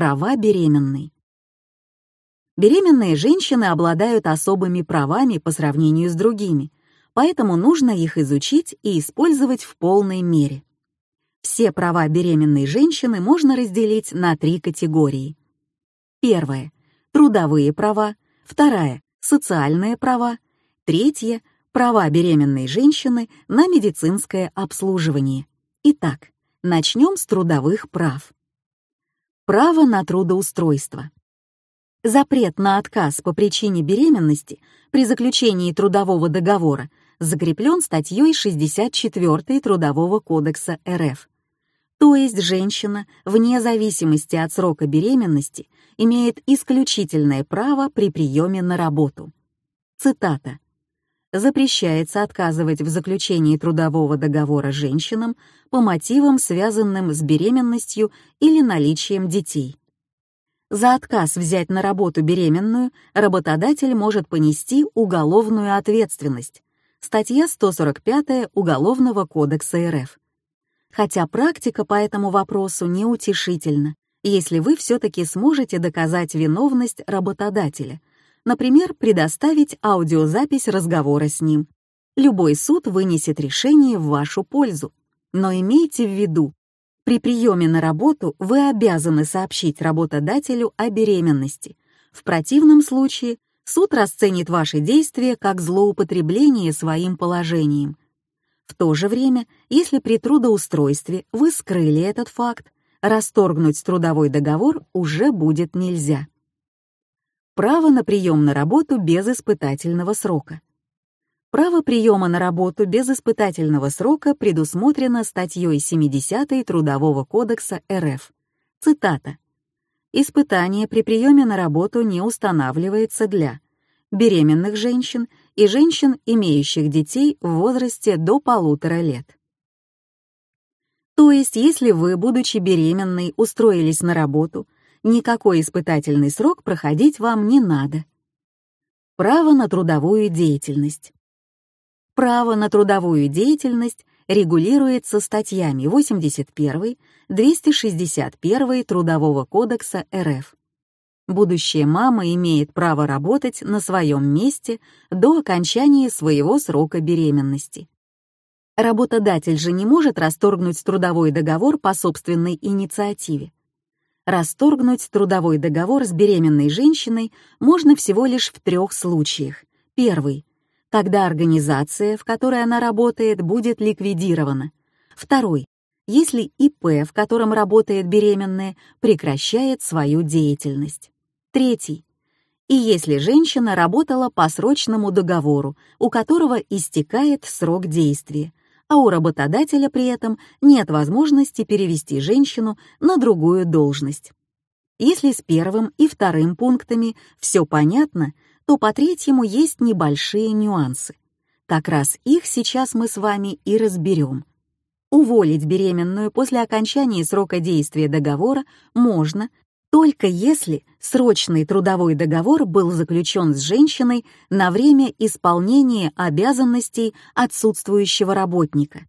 Права беременной. Беременные женщины обладают особыми правами по сравнению с другими, поэтому нужно их изучить и использовать в полной мере. Все права беременной женщины можно разделить на три категории. Первое — трудовые права, вторая — социальные права, третье — права беременной женщины на медицинское обслуживание. Итак, начнем с трудовых прав. Право на трудоустройство. Запрет на отказ по причине беременности при заключении трудового договора закреплен статьей 64 Трудового кодекса РФ. То есть женщина, вне зависимости от срока беременности, имеет исключительное право при приеме на работу. Цитата. Запрещается отказывать в заключении трудового договора женщинам по мотивам, связанным с беременностью или наличием детей. За отказ взять на работу беременную работодатель может понести уголовную ответственность. Статья 145 Уголовного кодекса РФ. Хотя практика по этому вопросу неутешительна, если вы все-таки сможете доказать виновность работодателя, например, предоставить аудиозапись разговора с ним. Любой суд вынесет решение в вашу пользу. Но имейте в виду, при приеме на работу вы обязаны сообщить работодателю о беременности. В противном случае суд расценит ваши действия как злоупотребление своим положением. В то же время, если при трудоустройстве вы скрыли этот факт, расторгнуть трудовой договор уже будет нельзя. Право на прием на работу без испытательного срока. Право приема на работу без испытательного срока предусмотрено статьей 70 Трудового кодекса РФ. Цитата. «Испытание при приеме на работу не устанавливается для беременных женщин и женщин, имеющих детей в возрасте до полутора лет». То есть, если вы, будучи беременной, устроились на работу, никакой испытательный срок проходить вам не надо. Право на трудовую деятельность. Право на трудовую деятельность регулируется статьями 81, 261 Трудового кодекса РФ. Будущая мама имеет право работать на своем месте до окончания своего срока беременности. Работодатель же не может расторгнуть трудовой договор по собственной инициативе. Расторгнуть трудовой договор с беременной женщиной можно всего лишь в трех случаях. Первый Тогда организация, в которой она работает, будет ликвидирована. Второй. Если ИП, в котором работает беременная, прекращает свою деятельность. Третий. И если женщина работала по срочному договору, у которого истекает срок действия, а у работодателя при этом нет возможности перевести женщину на другую должность. Если с первым и вторым пунктами все понятно, то по третьему есть небольшие нюансы. Как раз их сейчас мы с вами и разберем. Уволить беременную после окончания срока действия договора можно, только если срочный трудовой договор был заключен с женщиной на время исполнения обязанностей отсутствующего работника.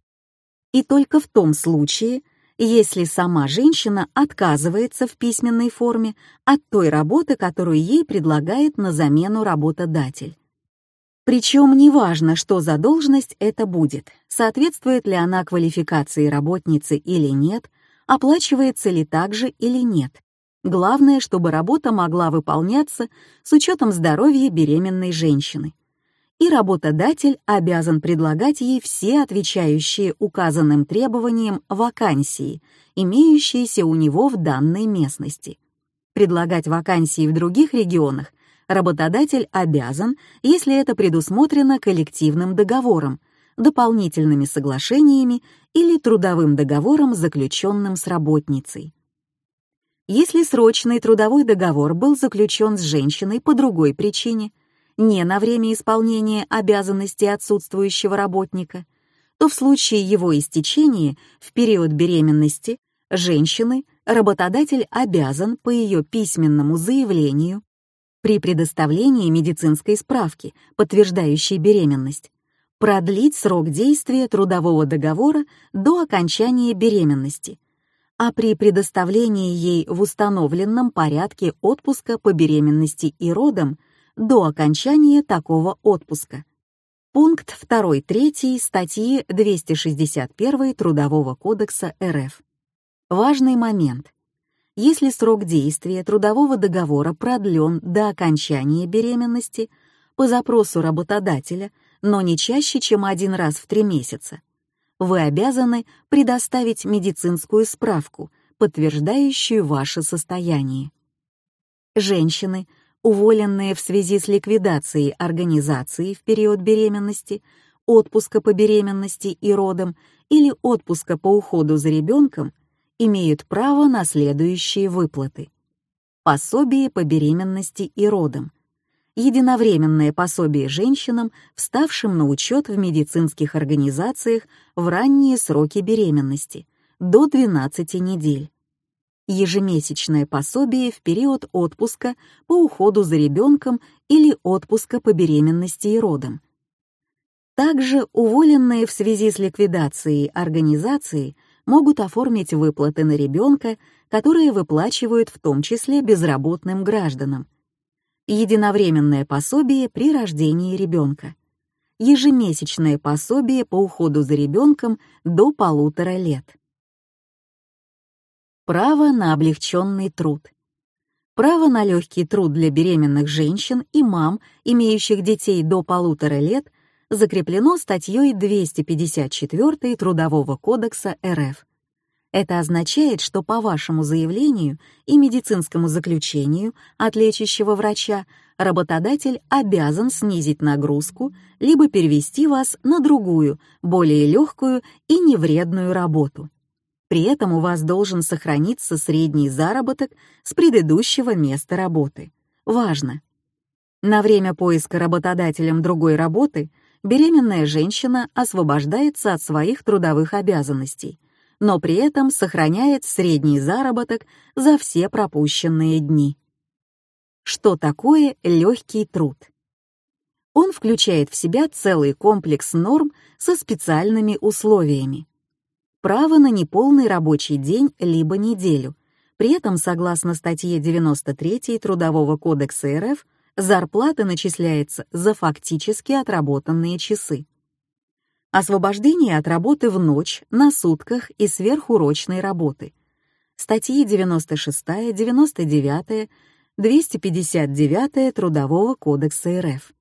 И только в том случае, если сама женщина отказывается в письменной форме от той работы, которую ей предлагает на замену работодатель. Причем неважно, что за должность это будет, соответствует ли она квалификации работницы или нет, оплачивается ли так же или нет. Главное, чтобы работа могла выполняться с учетом здоровья беременной женщины и работодатель обязан предлагать ей все отвечающие указанным требованиям вакансии, имеющиеся у него в данной местности. Предлагать вакансии в других регионах работодатель обязан, если это предусмотрено коллективным договором, дополнительными соглашениями или трудовым договором, заключенным с работницей. Если срочный трудовой договор был заключен с женщиной по другой причине – не на время исполнения обязанностей отсутствующего работника, то в случае его истечения в период беременности женщины работодатель обязан по ее письменному заявлению при предоставлении медицинской справки, подтверждающей беременность, продлить срок действия трудового договора до окончания беременности, а при предоставлении ей в установленном порядке отпуска по беременности и родам до окончания такого отпуска. Пункт 2-3 статьи 261 Трудового кодекса РФ. Важный момент. Если срок действия трудового договора продлен до окончания беременности по запросу работодателя, но не чаще, чем один раз в три месяца, вы обязаны предоставить медицинскую справку, подтверждающую ваше состояние. Женщины, уволенные в связи с ликвидацией организации в период беременности, отпуска по беременности и родам или отпуска по уходу за ребенком, имеют право на следующие выплаты. Пособие по беременности и родам. Единовременное пособие женщинам, вставшим на учет в медицинских организациях в ранние сроки беременности, до 12 недель ежемесячное пособие в период отпуска по уходу за ребенком или отпуска по беременности и родам. Также уволенные в связи с ликвидацией организации могут оформить выплаты на ребенка, которые выплачивают в том числе безработным гражданам. Единовременное пособие при рождении ребенка. Ежемесячное пособие по уходу за ребенком до полутора лет. Право на облегченный труд. Право на легкий труд для беременных женщин и мам, имеющих детей до полутора лет, закреплено статьей 254 Трудового кодекса РФ. Это означает, что по вашему заявлению и медицинскому заключению от лечащего врача работодатель обязан снизить нагрузку либо перевести вас на другую, более легкую и невредную работу. При этом у вас должен сохраниться средний заработок с предыдущего места работы. Важно. На время поиска работодателем другой работы беременная женщина освобождается от своих трудовых обязанностей, но при этом сохраняет средний заработок за все пропущенные дни. Что такое легкий труд? Он включает в себя целый комплекс норм со специальными условиями право на неполный рабочий день либо неделю. При этом, согласно статье 93 Трудового кодекса РФ, зарплата начисляется за фактически отработанные часы. Освобождение от работы в ночь, на сутках и сверхурочной работы. Статьи 96, 99, 259 Трудового кодекса РФ.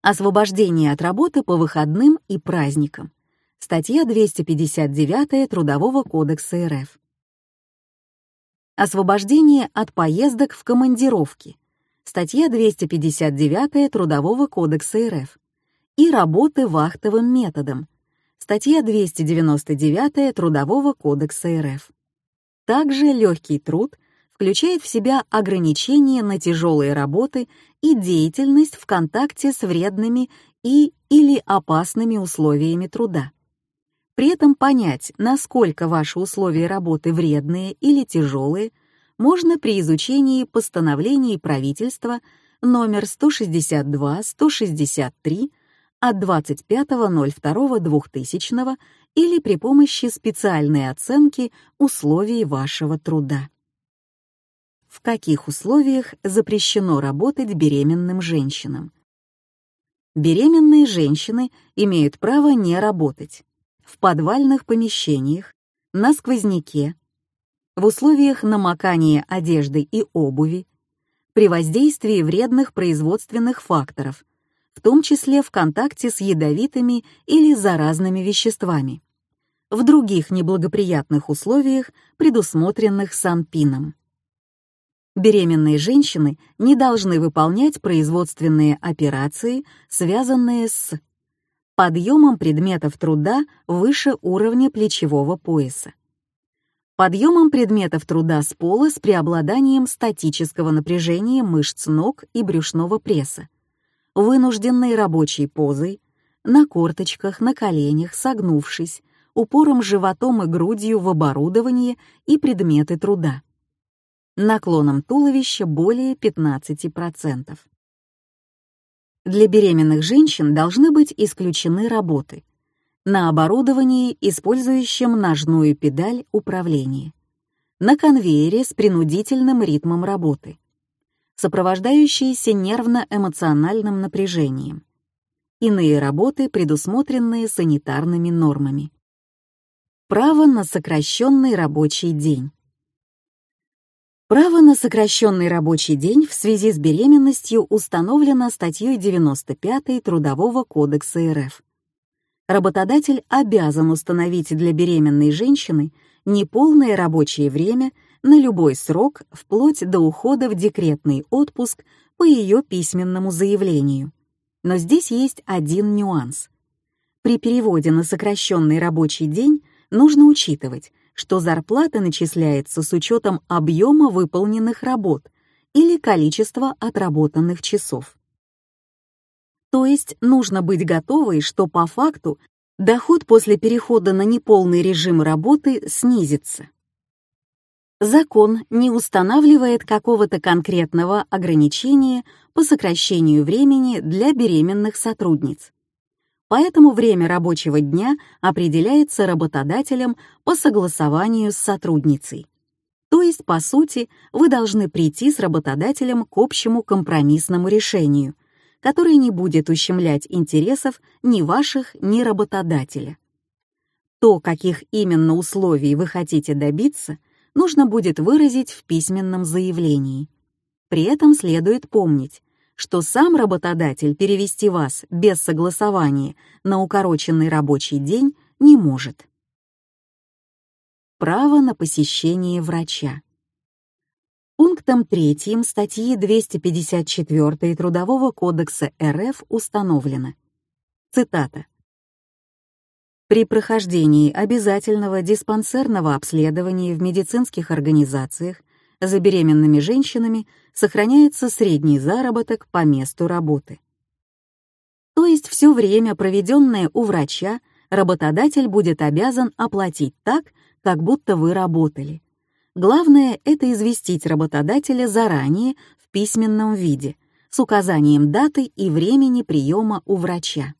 Освобождение от работы по выходным и праздникам Статья 259 Трудового кодекса РФ. Освобождение от поездок в командировки. Статья 259 Трудового кодекса РФ. И работы вахтовым методом. Статья 299 Трудового кодекса РФ. Также легкий труд включает в себя ограничения на тяжелые работы и деятельность в контакте с вредными и или опасными условиями труда. При этом понять, насколько ваши условия работы вредные или тяжелые, можно при изучении постановлений правительства номер 162-163 от 25.02.2000 или при помощи специальной оценки условий вашего труда. В каких условиях запрещено работать беременным женщинам? Беременные женщины имеют право не работать в подвальных помещениях, на сквозняке, в условиях намокания одежды и обуви, при воздействии вредных производственных факторов, в том числе в контакте с ядовитыми или заразными веществами, в других неблагоприятных условиях, предусмотренных Санпином. Беременные женщины не должны выполнять производственные операции, связанные с подъемом предметов труда выше уровня плечевого пояса, подъемом предметов труда с пола с преобладанием статического напряжения мышц ног и брюшного пресса, вынужденной рабочей позой, на корточках, на коленях, согнувшись, упором животом и грудью в оборудование и предметы труда. Наклоном туловища более 15%. Для беременных женщин должны быть исключены работы. на оборудовании, использующем ножную педаль управления, на конвейере с принудительным ритмом работы, сопровождающиеся нервно-эмоциональным напряжением, иные работы, предусмотренные санитарными нормами. Право на сокращенный рабочий день. Право на сокращенный рабочий день в связи с беременностью установлено статьей 95 Трудового кодекса РФ. Работодатель обязан установить для беременной женщины неполное рабочее время на любой срок вплоть до ухода в декретный отпуск по ее письменному заявлению. Но здесь есть один нюанс. При переводе на сокращенный рабочий день нужно учитывать, что зарплата начисляется с учетом объема выполненных работ или количества отработанных часов. То есть нужно быть готовой, что по факту доход после перехода на неполный режим работы снизится. Закон не устанавливает какого-то конкретного ограничения по сокращению времени для беременных сотрудниц. Поэтому время рабочего дня определяется работодателем по согласованию с сотрудницей. То есть, по сути, вы должны прийти с работодателем к общему компромиссному решению, которое не будет ущемлять интересов ни ваших, ни работодателя. То, каких именно условий вы хотите добиться — нужно будет выразить в письменном заявлении. При этом следует помнить, что сам работодатель перевести вас без согласования на укороченный рабочий день не может. Право на посещение врача. Пунктом 3 статьи 254 Трудового кодекса РФ установлено. Цитата. При прохождении обязательного диспансерного обследования в медицинских организациях за беременными женщинами сохраняется средний заработок по месту работы. То есть все время, проведенное у врача, работодатель будет обязан оплатить так, как будто вы работали. Главное — это известить работодателя заранее в письменном виде с указанием даты и времени приема у врача.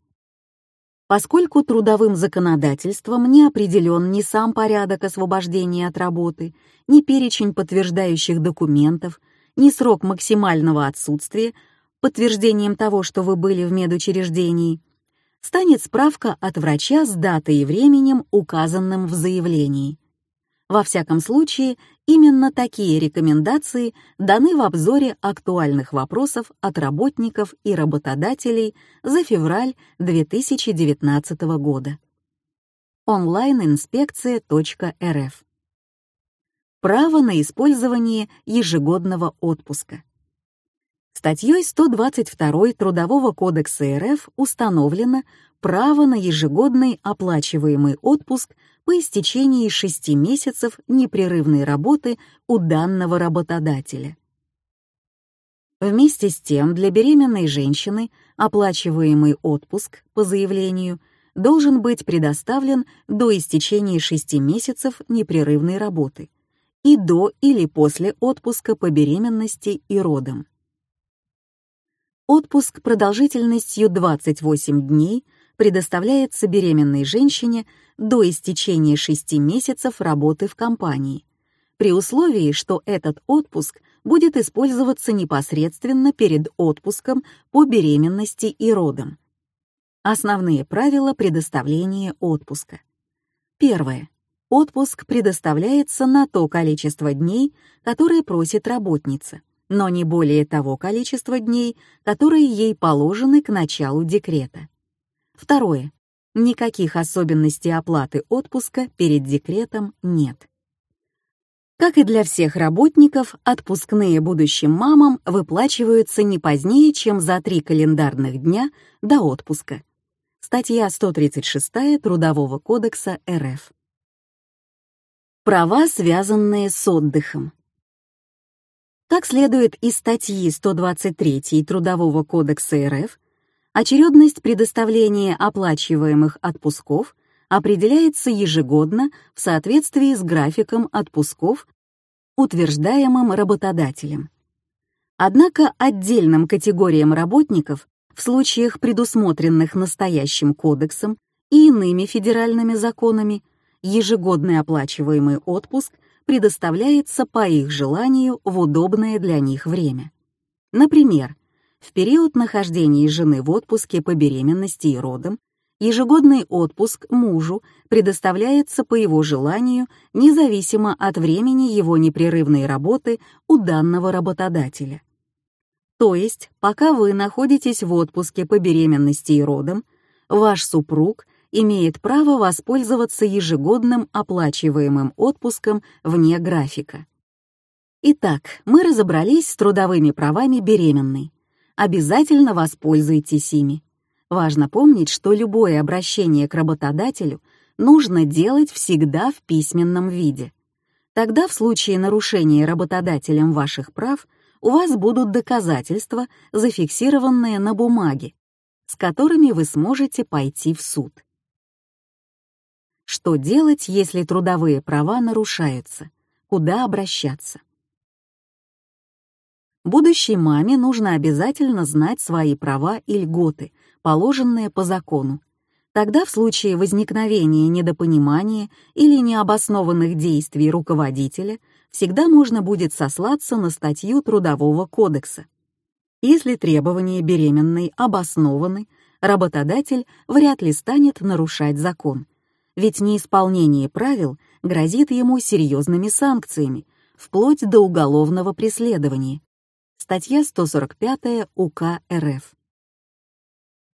Поскольку трудовым законодательством не определен ни сам порядок освобождения от работы, ни перечень подтверждающих документов, ни срок максимального отсутствия, подтверждением того, что вы были в медучреждении, станет справка от врача с датой и временем, указанным в заявлении. Во всяком случае, именно такие рекомендации даны в обзоре актуальных вопросов от работников и работодателей за февраль 2019 года. онлайн-инспекция.рф Право на использование ежегодного отпуска. Статьей 122 Трудового кодекса РФ установлено право на ежегодный оплачиваемый отпуск по истечении шести месяцев непрерывной работы у данного работодателя. Вместе с тем, для беременной женщины оплачиваемый отпуск по заявлению должен быть предоставлен до истечения шести месяцев непрерывной работы и до или после отпуска по беременности и родам. Отпуск продолжительностью 28 дней предоставляется беременной женщине до истечения 6 месяцев работы в компании, при условии, что этот отпуск будет использоваться непосредственно перед отпуском по беременности и родам. Основные правила предоставления отпуска. Первое. Отпуск предоставляется на то количество дней, которое просит работница, но не более того количества дней, которые ей положены к началу декрета. Второе. Никаких особенностей оплаты отпуска перед декретом нет. Как и для всех работников, отпускные будущим мамам выплачиваются не позднее, чем за три календарных дня до отпуска. Статья 136 Трудового кодекса РФ. Права, связанные с отдыхом. Как следует из статьи 123 Трудового кодекса РФ, Очередность предоставления оплачиваемых отпусков определяется ежегодно в соответствии с графиком отпусков, утверждаемым работодателем. Однако отдельным категориям работников в случаях, предусмотренных настоящим кодексом и иными федеральными законами ежегодный оплачиваемый отпуск предоставляется по их желанию в удобное для них время. Например, в период нахождения жены в отпуске по беременности и родам ежегодный отпуск мужу предоставляется по его желанию независимо от времени его непрерывной работы у данного работодателя. То есть, пока вы находитесь в отпуске по беременности и родам, ваш супруг имеет право воспользоваться ежегодным оплачиваемым отпуском вне графика. Итак, мы разобрались с трудовыми правами беременной. Обязательно воспользуйтесь ими. Важно помнить, что любое обращение к работодателю нужно делать всегда в письменном виде. Тогда в случае нарушения работодателем ваших прав у вас будут доказательства, зафиксированные на бумаге, с которыми вы сможете пойти в суд. Что делать, если трудовые права нарушаются? Куда обращаться? Будущей маме нужно обязательно знать свои права и льготы, положенные по закону. Тогда в случае возникновения недопонимания или необоснованных действий руководителя всегда можно будет сослаться на статью Трудового кодекса. Если требования беременной обоснованы, работодатель вряд ли станет нарушать закон, ведь неисполнение правил грозит ему серьезными санкциями, вплоть до уголовного преследования, Статья 145 УК РФ.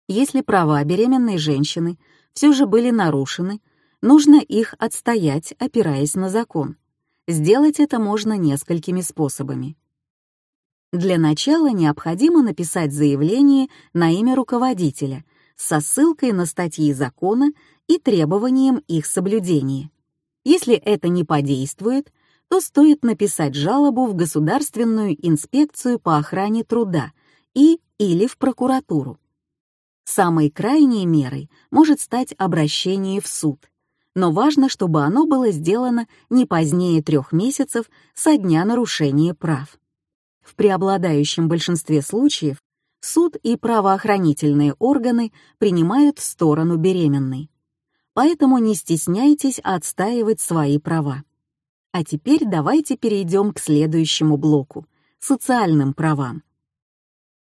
Если права беременной женщины все же были нарушены, нужно их отстоять, опираясь на закон. Сделать это можно несколькими способами. Для начала необходимо написать заявление на имя руководителя со ссылкой на статьи закона и требованием их соблюдения. Если это не подействует, то стоит написать жалобу в Государственную инспекцию по охране труда и или в прокуратуру. Самой крайней мерой может стать обращение в суд, но важно, чтобы оно было сделано не позднее трех месяцев со дня нарушения прав. В преобладающем большинстве случаев суд и правоохранительные органы принимают сторону беременной. Поэтому не стесняйтесь отстаивать свои права. А теперь давайте перейдем к следующему блоку — социальным правам.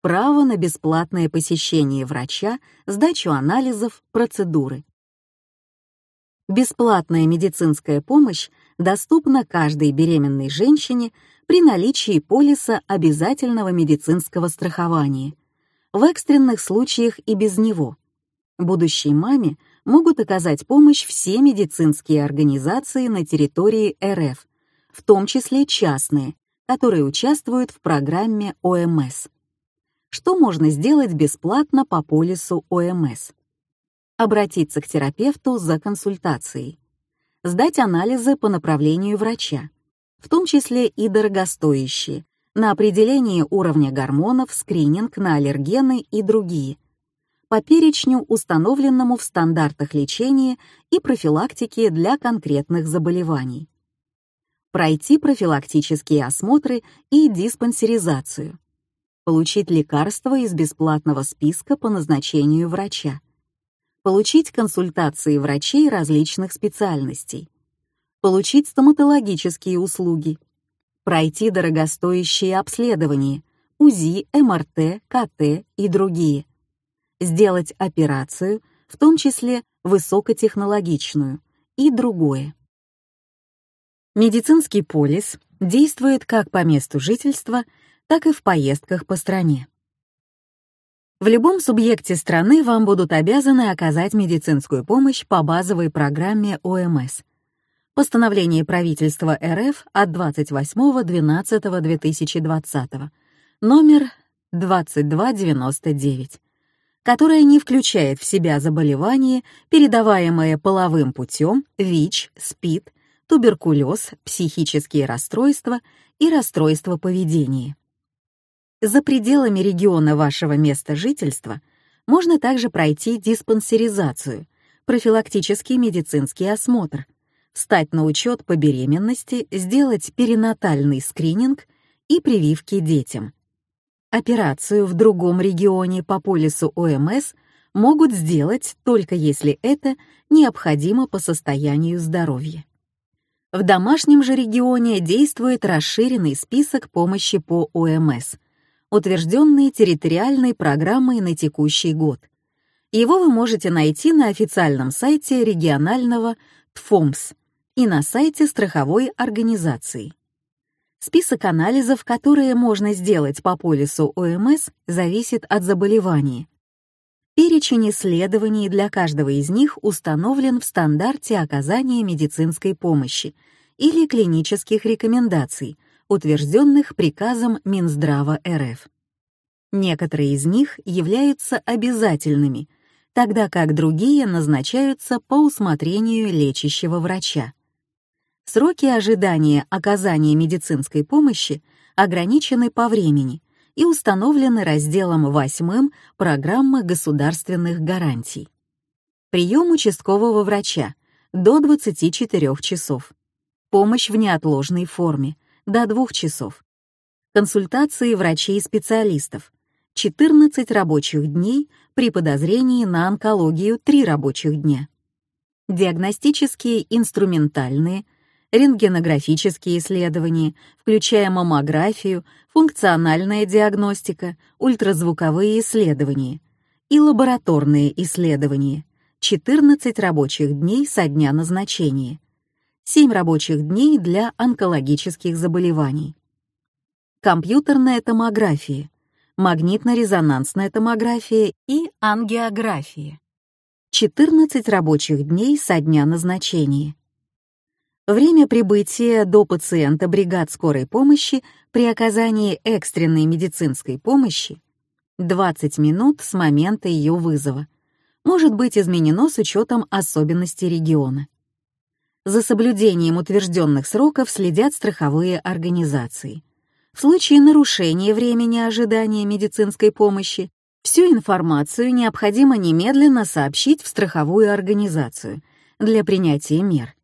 Право на бесплатное посещение врача, сдачу анализов, процедуры. Бесплатная медицинская помощь доступна каждой беременной женщине при наличии полиса обязательного медицинского страхования, в экстренных случаях и без него. Будущей маме могут оказать помощь все медицинские организации на территории РФ, в том числе частные, которые участвуют в программе ОМС. Что можно сделать бесплатно по полису ОМС? Обратиться к терапевту за консультацией. Сдать анализы по направлению врача, в том числе и дорогостоящие, на определение уровня гормонов, скрининг на аллергены и другие – по перечню, установленному в стандартах лечения и профилактики для конкретных заболеваний. Пройти профилактические осмотры и диспансеризацию. Получить лекарства из бесплатного списка по назначению врача. Получить консультации врачей различных специальностей. Получить стоматологические услуги. Пройти дорогостоящие обследования, УЗИ, МРТ, КТ и другие сделать операцию, в том числе высокотехнологичную, и другое. Медицинский полис действует как по месту жительства, так и в поездках по стране. В любом субъекте страны вам будут обязаны оказать медицинскую помощь по базовой программе ОМС. Постановление правительства РФ от 28.12.2020, номер 2299 которая не включает в себя заболевания, передаваемые половым путем, ВИЧ, СПИД, туберкулез, психические расстройства и расстройства поведения. За пределами региона вашего места жительства можно также пройти диспансеризацию, профилактический медицинский осмотр, встать на учет по беременности, сделать перинатальный скрининг и прививки детям. Операцию в другом регионе по полису ОМС могут сделать только если это необходимо по состоянию здоровья. В домашнем же регионе действует расширенный список помощи по ОМС, утвержденный территориальной программой на текущий год. Его вы можете найти на официальном сайте регионального ТФОМС и на сайте страховой организации. Список анализов, которые можно сделать по полису ОМС, зависит от заболевания. Перечень исследований для каждого из них установлен в стандарте оказания медицинской помощи или клинических рекомендаций, утвержденных приказом Минздрава РФ. Некоторые из них являются обязательными, тогда как другие назначаются по усмотрению лечащего врача. Сроки ожидания оказания медицинской помощи ограничены по времени и установлены разделом 8 программы государственных гарантий. Прием участкового врача до 24 часов. Помощь в неотложной форме до 2 часов. Консультации врачей-специалистов 14 рабочих дней при подозрении на онкологию 3 рабочих дня. Диагностические инструментальные рентгенографические исследования, включая маммографию, функциональная диагностика, ультразвуковые исследования и лабораторные исследования, 14 рабочих дней со дня назначения, 7 рабочих дней для онкологических заболеваний. Компьютерная томография, магнитно-резонансная томография и ангиография. 14 рабочих дней со дня назначения. Время прибытия до пациента бригад скорой помощи при оказании экстренной медицинской помощи 20 минут с момента ее вызова может быть изменено с учетом особенностей региона. За соблюдением утвержденных сроков следят страховые организации. В случае нарушения времени ожидания медицинской помощи всю информацию необходимо немедленно сообщить в страховую организацию для принятия мер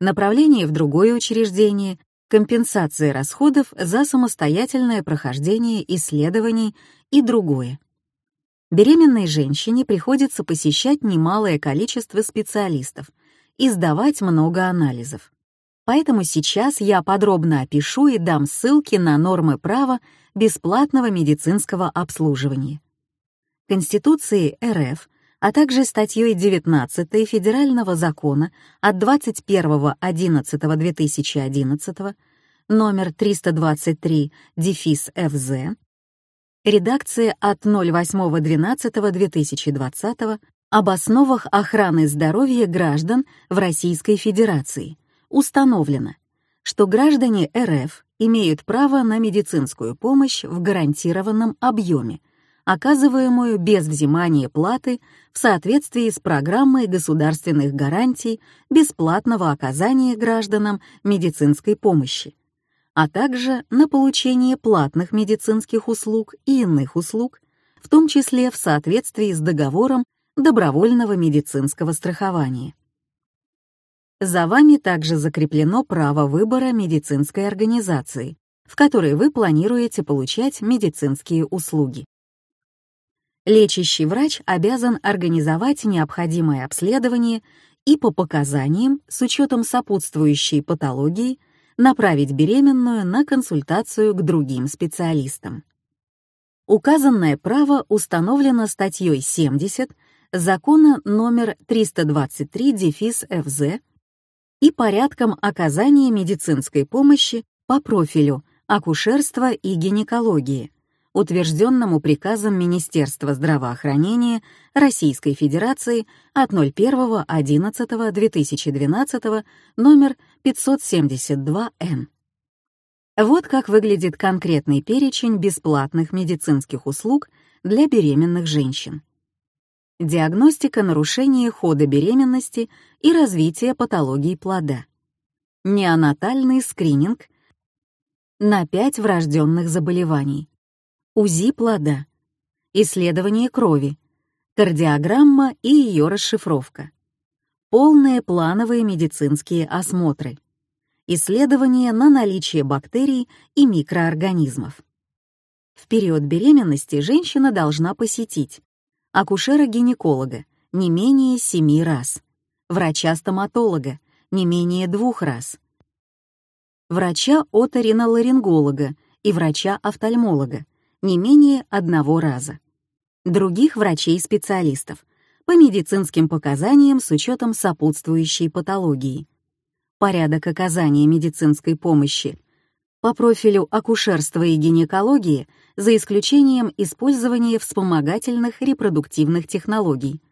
направление в другое учреждение, компенсация расходов за самостоятельное прохождение исследований и другое. Беременной женщине приходится посещать немалое количество специалистов и сдавать много анализов. Поэтому сейчас я подробно опишу и дам ссылки на нормы права бесплатного медицинского обслуживания. Конституции РФ а также статьей 19 Федерального закона от 21.11.2011 номер 323 дефис ФЗ, редакция от 08.12.2020 об основах охраны здоровья граждан в Российской Федерации. Установлено, что граждане РФ имеют право на медицинскую помощь в гарантированном объеме – оказываемую без взимания платы в соответствии с программой государственных гарантий бесплатного оказания гражданам медицинской помощи, а также на получение платных медицинских услуг и иных услуг, в том числе в соответствии с договором добровольного медицинского страхования. За вами также закреплено право выбора медицинской организации, в которой вы планируете получать медицинские услуги лечащий врач обязан организовать необходимое обследование и по показаниям, с учетом сопутствующей патологии, направить беременную на консультацию к другим специалистам. Указанное право установлено статьей 70 закона номер 323 дефис ФЗ и порядком оказания медицинской помощи по профилю акушерства и гинекологии, утвержденному приказом Министерства здравоохранения Российской Федерации от 01.11.2012 номер 572-Н. Вот как выглядит конкретный перечень бесплатных медицинских услуг для беременных женщин. Диагностика нарушения хода беременности и развития патологии плода. Неонатальный скрининг на 5 врожденных заболеваний УЗИ плода, исследование крови, кардиограмма и ее расшифровка, полные плановые медицинские осмотры, исследования на наличие бактерий и микроорганизмов. В период беременности женщина должна посетить акушера-гинеколога не менее 7 раз, врача-стоматолога не менее двух раз, врача-оториноларинголога и врача-офтальмолога не менее одного раза, других врачей-специалистов по медицинским показаниям с учетом сопутствующей патологии, порядок оказания медицинской помощи по профилю акушерства и гинекологии за исключением использования вспомогательных репродуктивных технологий,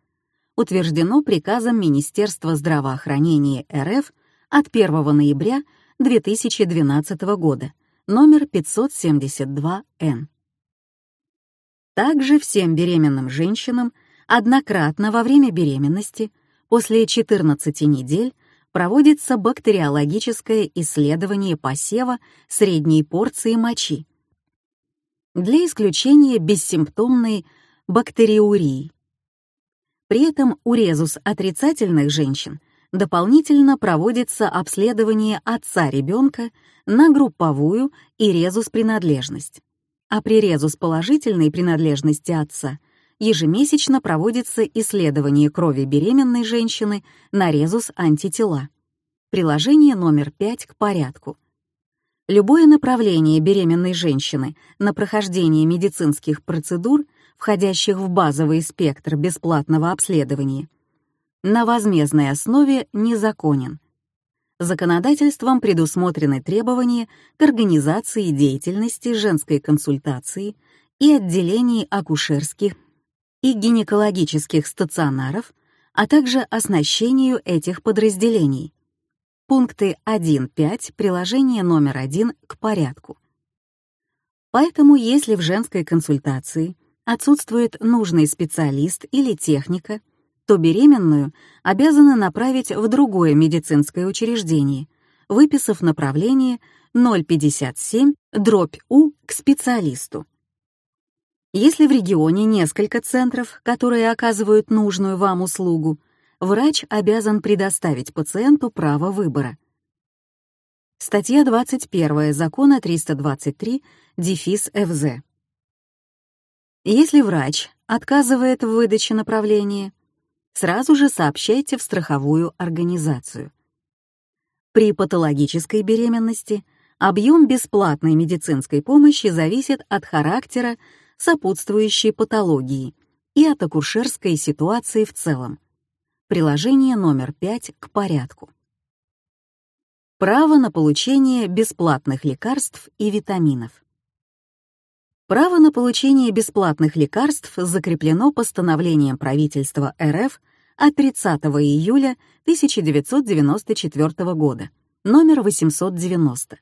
утверждено приказом Министерства здравоохранения РФ от 1 ноября 2012 года, номер 572-Н. Также всем беременным женщинам однократно во время беременности после 14 недель проводится бактериологическое исследование посева средней порции мочи для исключения бессимптомной бактериурии. При этом у резус отрицательных женщин дополнительно проводится обследование отца ребенка на групповую и резус принадлежность. А при резус положительной принадлежности отца ежемесячно проводится исследование крови беременной женщины на резус антитела. Приложение номер 5 к порядку. Любое направление беременной женщины на прохождение медицинских процедур, входящих в базовый спектр бесплатного обследования, на возмездной основе незаконен. Законодательством предусмотрены требования к организации деятельности женской консультации и отделений акушерских и гинекологических стационаров, а также оснащению этих подразделений. Пункты 1.5 приложения номер 1 к порядку. Поэтому если в женской консультации отсутствует нужный специалист или техника, то беременную обязаны направить в другое медицинское учреждение, выписав направление 057 дробь У к специалисту. Если в регионе несколько центров, которые оказывают нужную вам услугу, врач обязан предоставить пациенту право выбора. Статья 21 Закона 323, дефис ФЗ. Если врач отказывает в выдаче направления, сразу же сообщайте в страховую организацию. При патологической беременности объем бесплатной медицинской помощи зависит от характера сопутствующей патологии и от акушерской ситуации в целом. Приложение номер 5 к порядку. Право на получение бесплатных лекарств и витаминов. Право на получение бесплатных лекарств закреплено постановлением правительства РФ от 30 июля 1994 года, номер 890,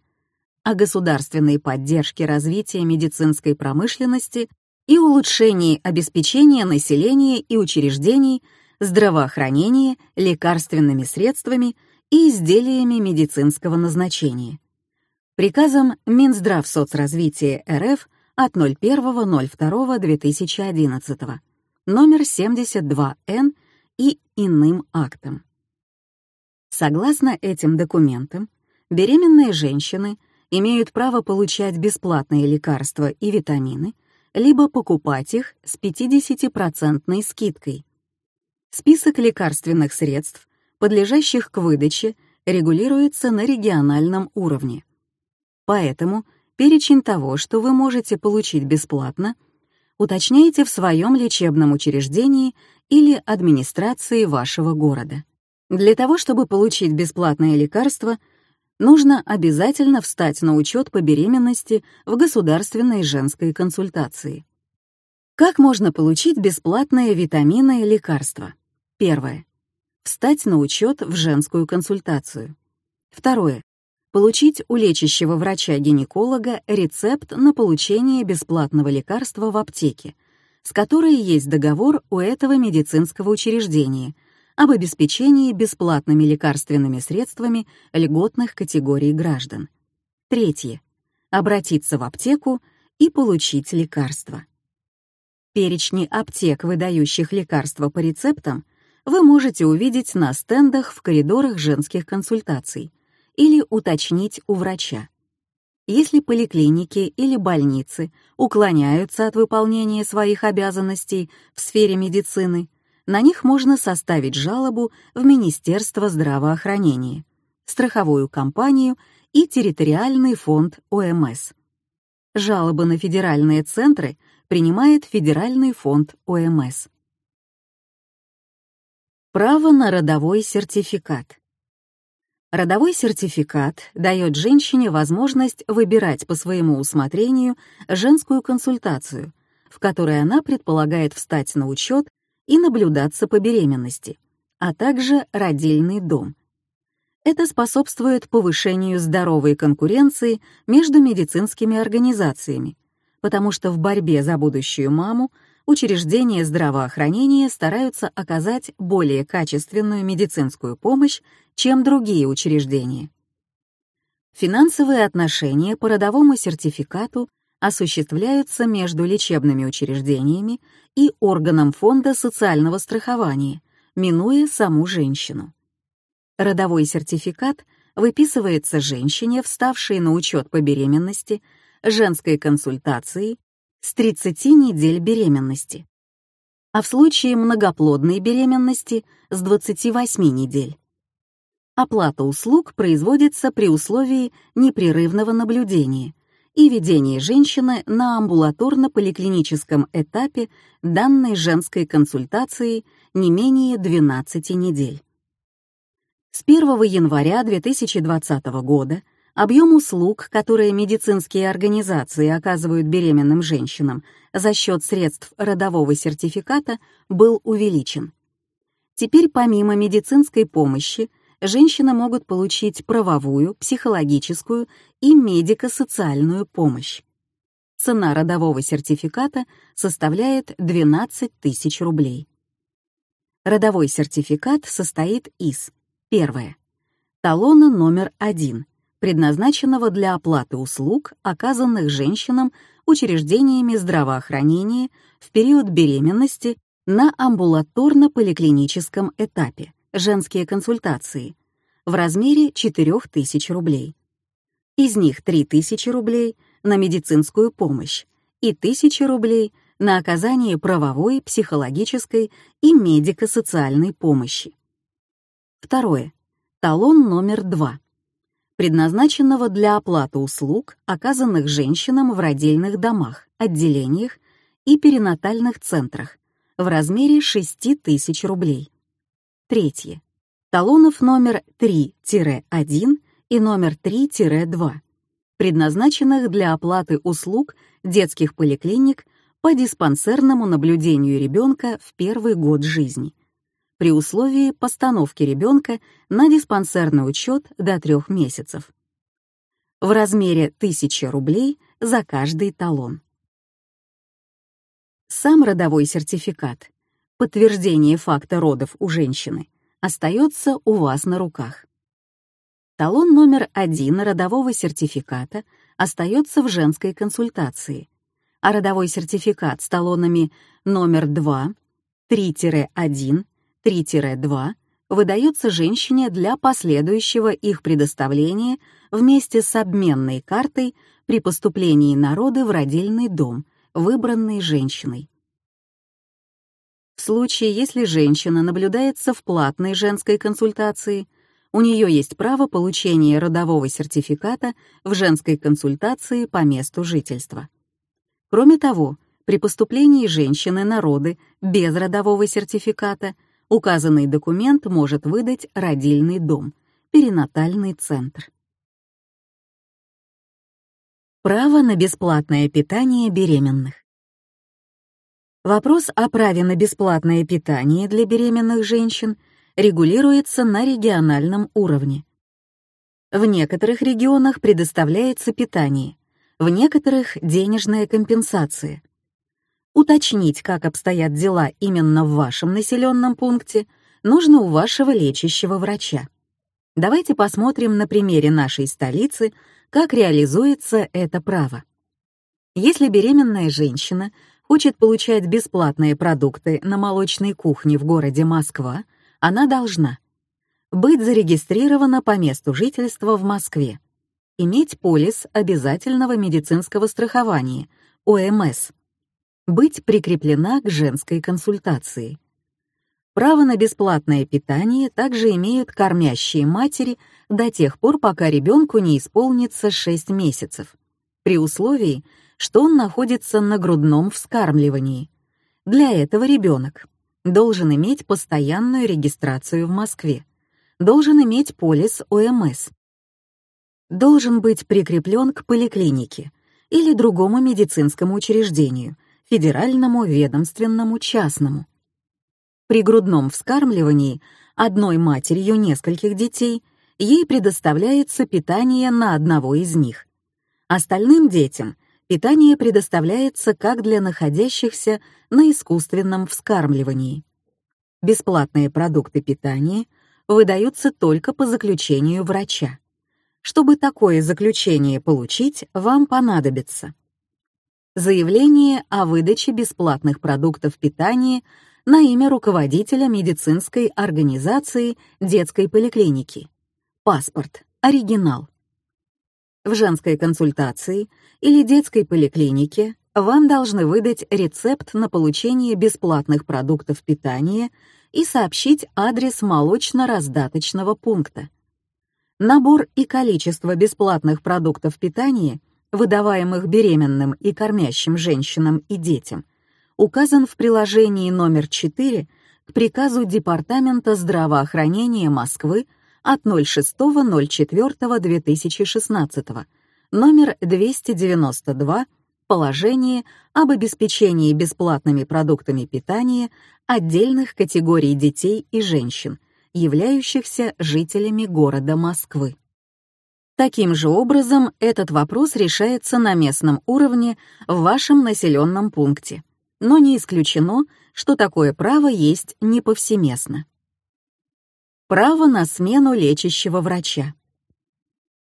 о государственной поддержке развития медицинской промышленности и улучшении обеспечения населения и учреждений здравоохранения лекарственными средствами и изделиями медицинского назначения. Приказом Минздравсоцразвития РФ от 01.02.2011, номер 72Н и иным актам. Согласно этим документам, беременные женщины имеют право получать бесплатные лекарства и витамины, либо покупать их с 50% скидкой. Список лекарственных средств, подлежащих к выдаче, регулируется на региональном уровне. Поэтому перечень того, что вы можете получить бесплатно, уточняйте в своем лечебном учреждении или администрации вашего города. Для того, чтобы получить бесплатное лекарство, нужно обязательно встать на учет по беременности в государственной женской консультации. Как можно получить бесплатные витамины и лекарства? Первое. Встать на учет в женскую консультацию. Второе. Получить у лечащего врача-гинеколога рецепт на получение бесплатного лекарства в аптеке, с которой есть договор у этого медицинского учреждения об обеспечении бесплатными лекарственными средствами льготных категорий граждан. Третье. Обратиться в аптеку и получить лекарство. Перечни аптек, выдающих лекарства по рецептам, вы можете увидеть на стендах в коридорах женских консультаций или уточнить у врача. Если поликлиники или больницы уклоняются от выполнения своих обязанностей в сфере медицины, на них можно составить жалобу в Министерство здравоохранения, страховую компанию и территориальный фонд ОМС. Жалобы на федеральные центры принимает Федеральный фонд ОМС. Право на родовой сертификат. Родовой сертификат дает женщине возможность выбирать по своему усмотрению женскую консультацию, в которой она предполагает встать на учет и наблюдаться по беременности, а также родильный дом. Это способствует повышению здоровой конкуренции между медицинскими организациями, потому что в борьбе за будущую маму учреждения здравоохранения стараются оказать более качественную медицинскую помощь, чем другие учреждения. Финансовые отношения по родовому сертификату осуществляются между лечебными учреждениями и органом фонда социального страхования, минуя саму женщину. Родовой сертификат выписывается женщине, вставшей на учет по беременности, женской консультации с 30 недель беременности, а в случае многоплодной беременности с 28 недель. Оплата услуг производится при условии непрерывного наблюдения и ведения женщины на амбулаторно-поликлиническом этапе данной женской консультации не менее 12 недель. С 1 января 2020 года объем услуг, которые медицинские организации оказывают беременным женщинам за счет средств родового сертификата, был увеличен. Теперь помимо медицинской помощи женщины могут получить правовую, психологическую и медико-социальную помощь. Цена родового сертификата составляет 12 тысяч рублей. Родовой сертификат состоит из первое талона номер один, предназначенного для оплаты услуг, оказанных женщинам учреждениями здравоохранения в период беременности на амбулаторно-поликлиническом этапе, женские консультации, в размере 4000 рублей. Из них 3000 рублей на медицинскую помощь и 1000 рублей на оказание правовой, психологической и медико-социальной помощи. Второе. Талон номер два предназначенного для оплаты услуг, оказанных женщинам в родильных домах, отделениях и перинатальных центрах в размере 6 тысяч рублей. Третье. Талонов номер 3-1 и номер 3-2, предназначенных для оплаты услуг детских поликлиник по диспансерному наблюдению ребенка в первый год жизни при условии постановки ребенка на диспансерный учет до трех месяцев в размере 1000 рублей за каждый талон. Сам родовой сертификат, подтверждение факта родов у женщины, остается у вас на руках. Талон номер один родового сертификата остается в женской консультации, а родовой сертификат с талонами номер 2, 3-1 3-2 выдается женщине для последующего их предоставления вместе с обменной картой при поступлении на роды в родильный дом, выбранный женщиной. В случае, если женщина наблюдается в платной женской консультации, у нее есть право получения родового сертификата в женской консультации по месту жительства. Кроме того, при поступлении женщины на роды без родового сертификата – Указанный документ может выдать родильный дом, перинатальный центр. Право на бесплатное питание беременных. Вопрос о праве на бесплатное питание для беременных женщин регулируется на региональном уровне. В некоторых регионах предоставляется питание, в некоторых — денежная компенсация. Уточнить, как обстоят дела именно в вашем населенном пункте, нужно у вашего лечащего врача. Давайте посмотрим на примере нашей столицы, как реализуется это право. Если беременная женщина хочет получать бесплатные продукты на молочной кухне в городе Москва, она должна быть зарегистрирована по месту жительства в Москве, иметь полис обязательного медицинского страхования, ОМС, быть прикреплена к женской консультации. Право на бесплатное питание также имеют кормящие матери до тех пор, пока ребенку не исполнится 6 месяцев, при условии, что он находится на грудном вскармливании. Для этого ребенок должен иметь постоянную регистрацию в Москве, должен иметь полис ОМС, должен быть прикреплен к поликлинике или другому медицинскому учреждению, федеральному, ведомственному, частному. При грудном вскармливании одной матерью нескольких детей ей предоставляется питание на одного из них. Остальным детям питание предоставляется как для находящихся на искусственном вскармливании. Бесплатные продукты питания выдаются только по заключению врача. Чтобы такое заключение получить, вам понадобится заявление о выдаче бесплатных продуктов питания на имя руководителя медицинской организации детской поликлиники, паспорт, оригинал. В женской консультации или детской поликлинике вам должны выдать рецепт на получение бесплатных продуктов питания и сообщить адрес молочно-раздаточного пункта. Набор и количество бесплатных продуктов питания, выдаваемых беременным и кормящим женщинам и детям, указан в приложении номер 4 к приказу Департамента здравоохранения Москвы от 06.04.2016, номер 292, положение об обеспечении бесплатными продуктами питания отдельных категорий детей и женщин, являющихся жителями города Москвы. Таким же образом, этот вопрос решается на местном уровне в вашем населенном пункте, но не исключено, что такое право есть не повсеместно. Право на смену лечащего врача.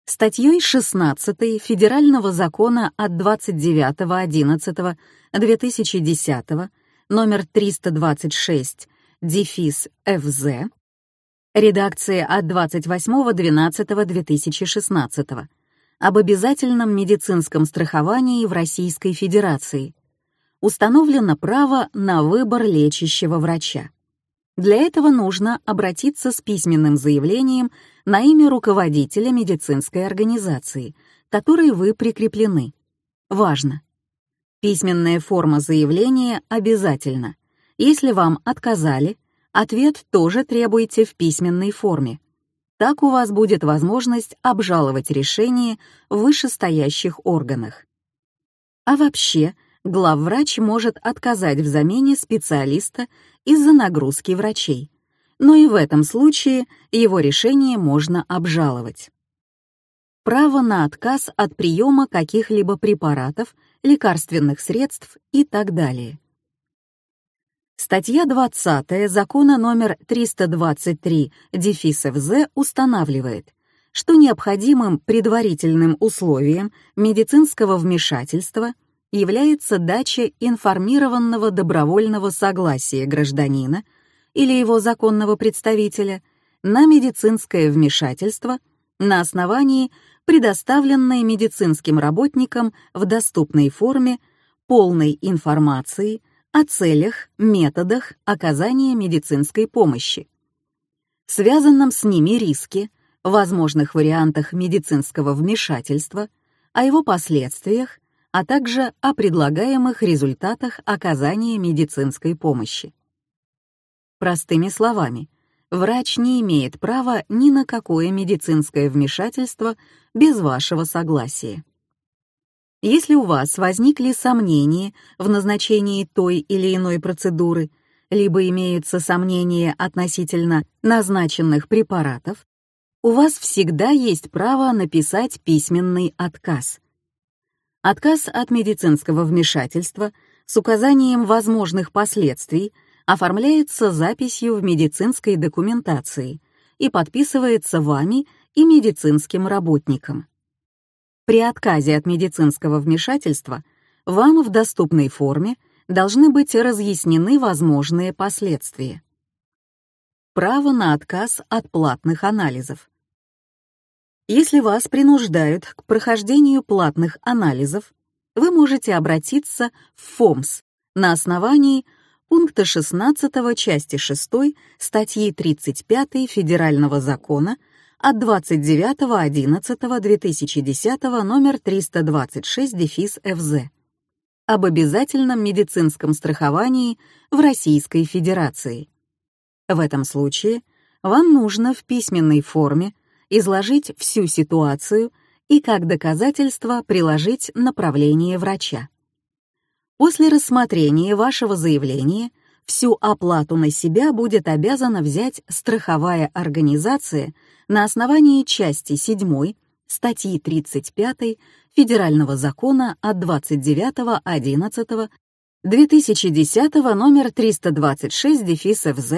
Статьей 16 Федерального закона от 29.11.2010 номер 326 дефис ФЗ редакции от 28.12.2016 об обязательном медицинском страховании в Российской Федерации установлено право на выбор лечащего врача. Для этого нужно обратиться с письменным заявлением на имя руководителя медицинской организации, которой вы прикреплены. Важно! Письменная форма заявления обязательна. Если вам отказали, ответ тоже требуйте в письменной форме. Так у вас будет возможность обжаловать решение в вышестоящих органах. А вообще, главврач может отказать в замене специалиста из-за нагрузки врачей, но и в этом случае его решение можно обжаловать. Право на отказ от приема каких-либо препаратов, лекарственных средств и так далее. Статья 20 закона номер 323 дефис ФЗ устанавливает, что необходимым предварительным условием медицинского вмешательства является дача информированного добровольного согласия гражданина или его законного представителя на медицинское вмешательство на основании предоставленной медицинским работникам в доступной форме полной информации о целях, методах оказания медицинской помощи, связанном с ними риске, возможных вариантах медицинского вмешательства, о его последствиях, а также о предлагаемых результатах оказания медицинской помощи. Простыми словами, врач не имеет права ни на какое медицинское вмешательство без вашего согласия. Если у вас возникли сомнения в назначении той или иной процедуры, либо имеются сомнения относительно назначенных препаратов, у вас всегда есть право написать письменный отказ. Отказ от медицинского вмешательства с указанием возможных последствий оформляется записью в медицинской документации и подписывается вами и медицинским работником. При отказе от медицинского вмешательства вам в доступной форме должны быть разъяснены возможные последствия. Право на отказ от платных анализов. Если вас принуждают к прохождению платных анализов, вы можете обратиться в ФОМС на основании пункта 16 части 6 статьи 35 Федерального закона от 29.11.2010 номер 326 дефис ФЗ об обязательном медицинском страховании в Российской Федерации. В этом случае вам нужно в письменной форме изложить всю ситуацию и как доказательство приложить направление врача. После рассмотрения вашего заявления всю оплату на себя будет обязана взять страховая организация на основании части 7 статьи 35 Федерального закона от 29.11.2010 номер 326 дефис ФЗ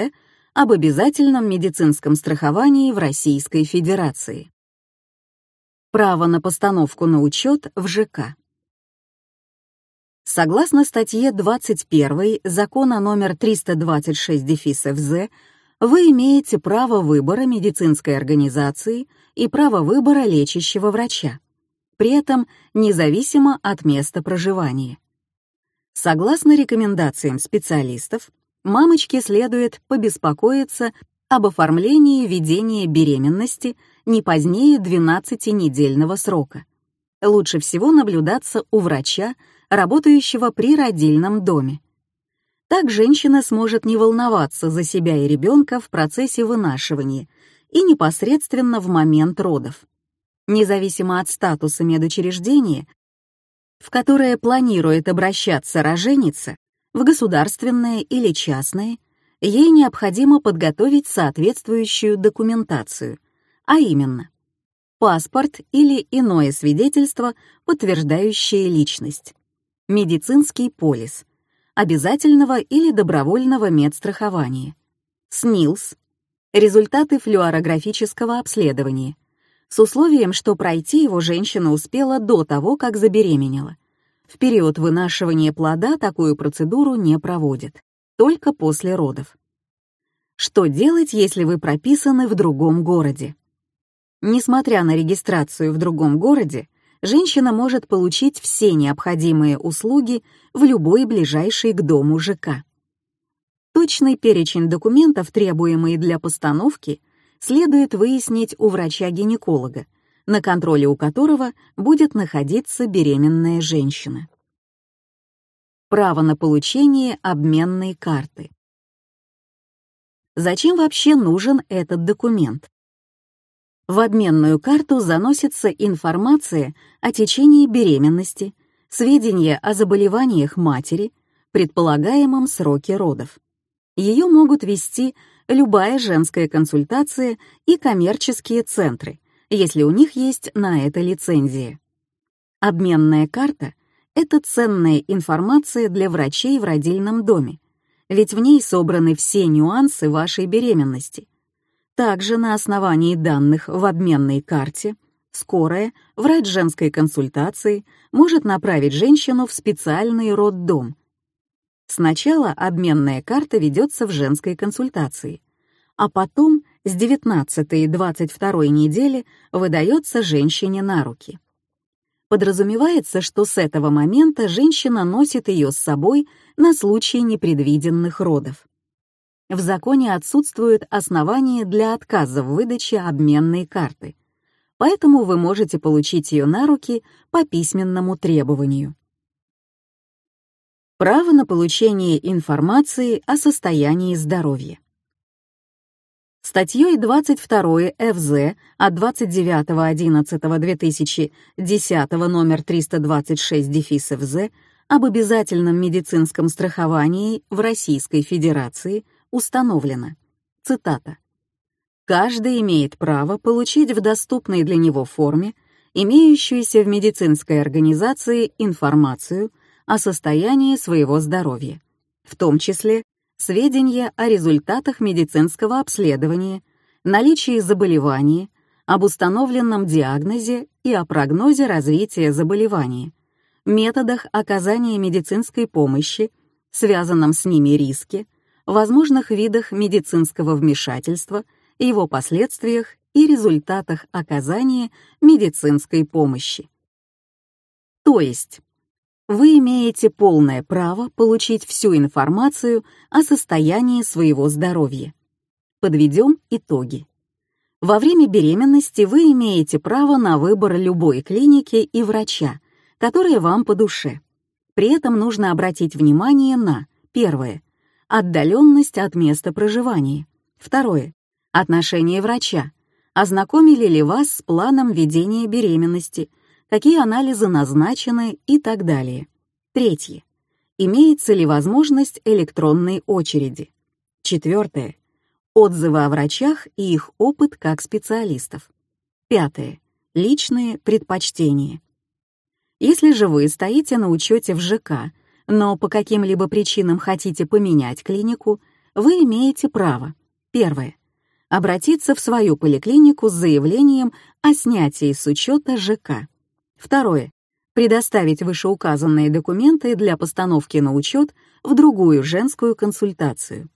об обязательном медицинском страховании в Российской Федерации. Право на постановку на учет в ЖК. Согласно статье 21 закона номер 326 дефис ФЗ, вы имеете право выбора медицинской организации и право выбора лечащего врача, при этом независимо от места проживания. Согласно рекомендациям специалистов, мамочке следует побеспокоиться об оформлении ведения беременности не позднее 12-недельного срока. Лучше всего наблюдаться у врача, работающего при родильном доме. Так женщина сможет не волноваться за себя и ребенка в процессе вынашивания и непосредственно в момент родов. Независимо от статуса медучреждения, в которое планирует обращаться роженица, в государственное или частное, ей необходимо подготовить соответствующую документацию, а именно паспорт или иное свидетельство, подтверждающее личность, медицинский полис, обязательного или добровольного медстрахования, СНИЛС, результаты флюорографического обследования, с условием, что пройти его женщина успела до того, как забеременела. В период вынашивания плода такую процедуру не проводят, только после родов. Что делать, если вы прописаны в другом городе? Несмотря на регистрацию в другом городе, женщина может получить все необходимые услуги в любой ближайший к дому ЖК. Точный перечень документов, требуемый для постановки, следует выяснить у врача-гинеколога, на контроле у которого будет находиться беременная женщина. Право на получение обменной карты. Зачем вообще нужен этот документ? В обменную карту заносится информация о течении беременности, сведения о заболеваниях матери, предполагаемом сроке родов. Ее могут вести любая женская консультация и коммерческие центры, если у них есть на это лицензия. Обменная карта — это ценная информация для врачей в родильном доме, ведь в ней собраны все нюансы вашей беременности — также на основании данных в обменной карте скорая, врач женской консультации, может направить женщину в специальный роддом. Сначала обменная карта ведется в женской консультации, а потом с 19 и 22 недели выдается женщине на руки. Подразумевается, что с этого момента женщина носит ее с собой на случай непредвиденных родов в законе отсутствуют основания для отказа в выдаче обменной карты, поэтому вы можете получить ее на руки по письменному требованию. Право на получение информации о состоянии здоровья. Статьей 22 ФЗ от 29.11.2010 номер 326 дефис ФЗ об обязательном медицинском страховании в Российской Федерации – установлено, цитата, «Каждый имеет право получить в доступной для него форме имеющуюся в медицинской организации информацию о состоянии своего здоровья, в том числе сведения о результатах медицинского обследования, наличии заболевания, об установленном диагнозе и о прогнозе развития заболевания, методах оказания медицинской помощи, связанном с ними риске, возможных видах медицинского вмешательства, его последствиях и результатах оказания медицинской помощи. То есть, вы имеете полное право получить всю информацию о состоянии своего здоровья. Подведем итоги. Во время беременности вы имеете право на выбор любой клиники и врача, которые вам по душе. При этом нужно обратить внимание на первое — отдаленность от места проживания, второе — отношение врача, ознакомили ли вас с планом ведения беременности, какие анализы назначены и так далее. Третье — имеется ли возможность электронной очереди. Четвертое — Отзывы о врачах и их опыт как специалистов. Пятое. Личные предпочтения. Если же вы стоите на учете в ЖК, но по каким-либо причинам хотите поменять клинику, вы имеете право. Первое. Обратиться в свою поликлинику с заявлением о снятии с учета ЖК. Второе. Предоставить вышеуказанные документы для постановки на учет в другую женскую консультацию.